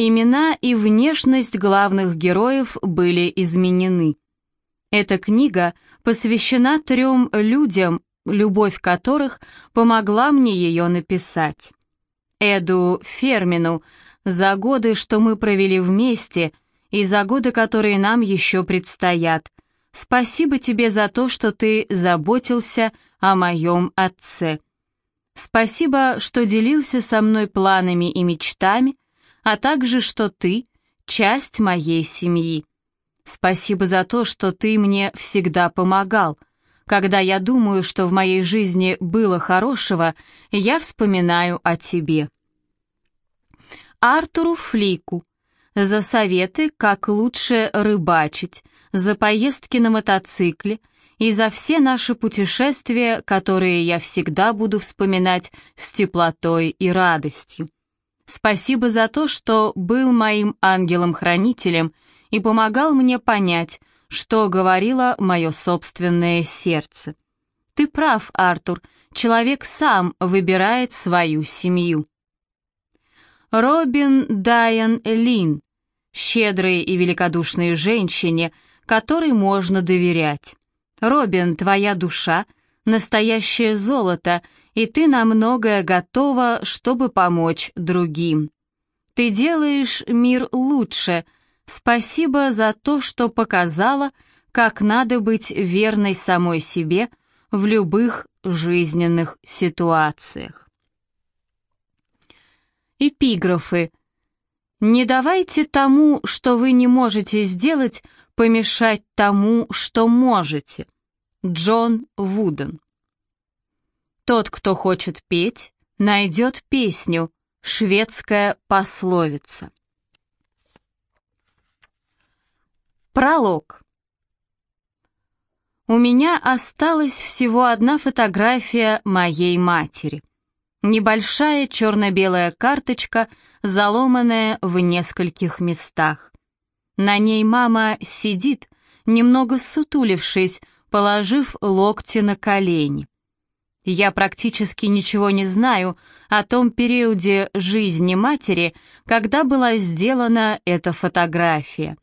Имена и внешность главных героев были изменены. Эта книга посвящена трем людям, любовь которых помогла мне ее написать. Эду Фермину за годы, что мы провели вместе, и за годы, которые нам еще предстоят. Спасибо тебе за то, что ты заботился о моем отце. Спасибо, что делился со мной планами и мечтами, а также, что ты — часть моей семьи. Спасибо за то, что ты мне всегда помогал. Когда я думаю, что в моей жизни было хорошего, я вспоминаю о тебе. Артуру Флику. За советы, как лучше рыбачить, за поездки на мотоцикле и за все наши путешествия, которые я всегда буду вспоминать с теплотой и радостью. Спасибо за то, что был моим ангелом-хранителем и помогал мне понять, что говорило мое собственное сердце. Ты прав, Артур, человек сам выбирает свою семью. Робин Дайан Лин, щедрой и великодушной женщине, которой можно доверять. Робин, твоя душа — настоящее золото, и ты на многое готова, чтобы помочь другим. Ты делаешь мир лучше. Спасибо за то, что показала, как надо быть верной самой себе в любых жизненных ситуациях. Эпиграфы. Не давайте тому, что вы не можете сделать, помешать тому, что можете. Джон Вуден. Тот, кто хочет петь, найдет песню. Шведская пословица. Пролог. У меня осталась всего одна фотография моей матери. Небольшая черно-белая карточка, заломанная в нескольких местах. На ней мама сидит, немного сутулившись, положив локти на колени. Я практически ничего не знаю о том периоде жизни матери, когда была сделана эта фотография.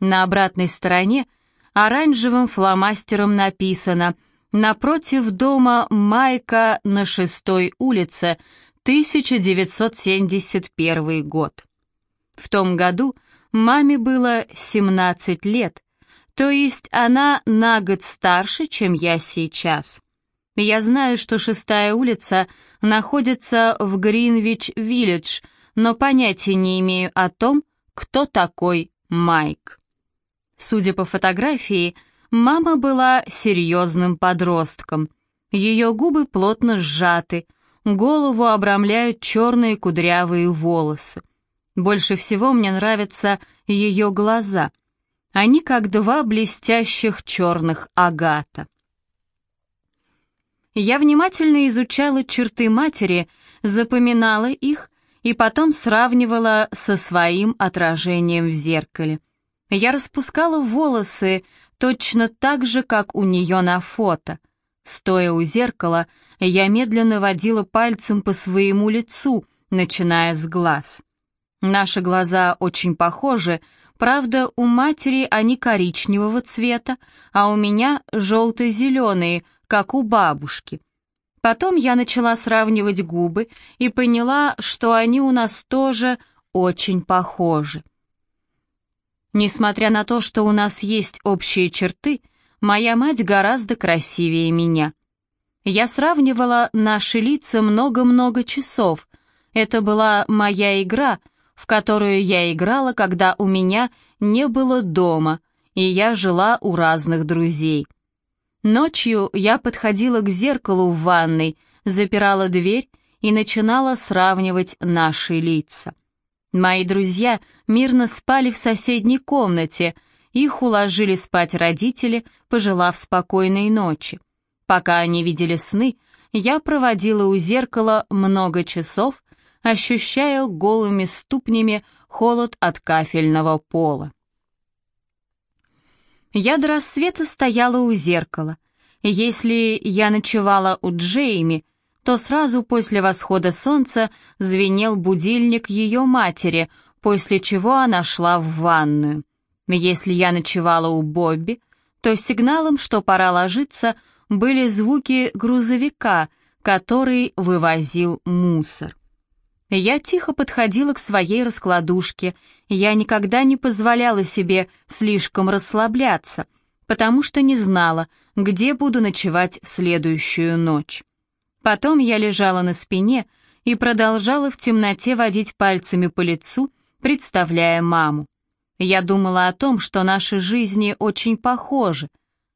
На обратной стороне оранжевым фломастером написано «Напротив дома Майка на шестой улице, 1971 год». В том году Маме было 17 лет, то есть она на год старше, чем я сейчас. Я знаю, что шестая улица находится в Гринвич-Виллидж, но понятия не имею о том, кто такой Майк. Судя по фотографии, мама была серьезным подростком. Ее губы плотно сжаты, голову обрамляют черные кудрявые волосы. Больше всего мне нравятся ее глаза. Они как два блестящих черных агата. Я внимательно изучала черты матери, запоминала их и потом сравнивала со своим отражением в зеркале. Я распускала волосы точно так же, как у нее на фото. Стоя у зеркала, я медленно водила пальцем по своему лицу, начиная с глаз. Наши глаза очень похожи, правда, у матери они коричневого цвета, а у меня желто-зеленые, как у бабушки. Потом я начала сравнивать губы и поняла, что они у нас тоже очень похожи. Несмотря на то, что у нас есть общие черты, моя мать гораздо красивее меня. Я сравнивала наши лица много-много часов. Это была моя игра — в которую я играла, когда у меня не было дома, и я жила у разных друзей. Ночью я подходила к зеркалу в ванной, запирала дверь и начинала сравнивать наши лица. Мои друзья мирно спали в соседней комнате, их уложили спать родители, пожелав спокойной ночи. Пока они видели сны, я проводила у зеркала много часов, ощущая голыми ступнями холод от кафельного пола. Я до рассвета стояла у зеркала. Если я ночевала у Джейми, то сразу после восхода солнца звенел будильник ее матери, после чего она шла в ванную. Если я ночевала у Бобби, то сигналом, что пора ложиться, были звуки грузовика, который вывозил мусор. Я тихо подходила к своей раскладушке, я никогда не позволяла себе слишком расслабляться, потому что не знала, где буду ночевать в следующую ночь. Потом я лежала на спине и продолжала в темноте водить пальцами по лицу, представляя маму. Я думала о том, что наши жизни очень похожи.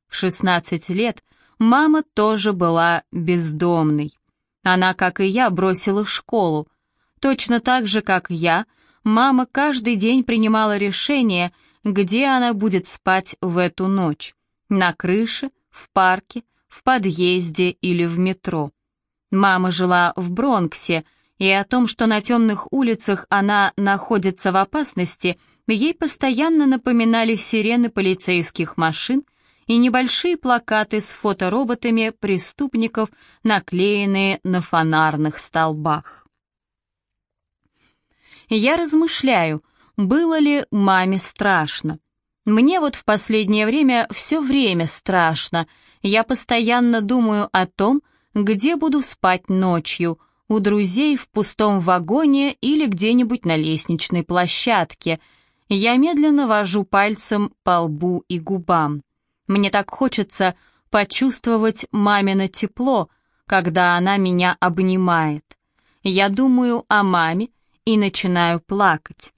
В 16 лет мама тоже была бездомной. Она, как и я, бросила школу. Точно так же, как я, мама каждый день принимала решение, где она будет спать в эту ночь. На крыше, в парке, в подъезде или в метро. Мама жила в Бронксе, и о том, что на темных улицах она находится в опасности, ей постоянно напоминали сирены полицейских машин и небольшие плакаты с фотороботами преступников, наклеенные на фонарных столбах. Я размышляю, было ли маме страшно. Мне вот в последнее время все время страшно. Я постоянно думаю о том, где буду спать ночью, у друзей в пустом вагоне или где-нибудь на лестничной площадке. Я медленно вожу пальцем по лбу и губам. Мне так хочется почувствовать мамино тепло, когда она меня обнимает. Я думаю о маме и начинаю плакать.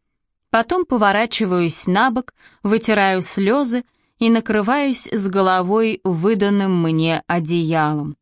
Потом поворачиваюсь на бок, вытираю слезы и накрываюсь с головой выданным мне одеялом.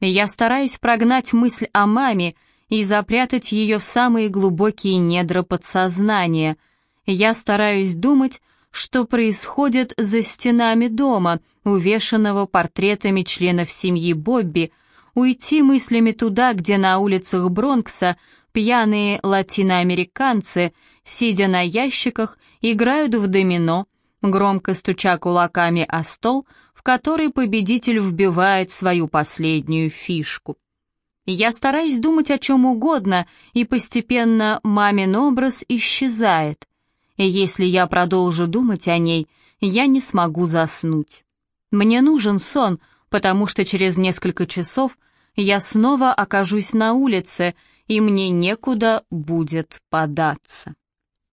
Я стараюсь прогнать мысль о маме и запрятать ее в самые глубокие недра подсознания. Я стараюсь думать, что происходит за стенами дома, увешанного портретами членов семьи Бобби, уйти мыслями туда, где на улицах Бронкса пьяные латиноамериканцы, сидя на ящиках, играют в домино, громко стуча кулаками о стол, в который победитель вбивает свою последнюю фишку. Я стараюсь думать о чем угодно, и постепенно мамин образ исчезает. И если я продолжу думать о ней, я не смогу заснуть. Мне нужен сон, потому что через несколько часов я снова окажусь на улице, и мне некуда будет податься.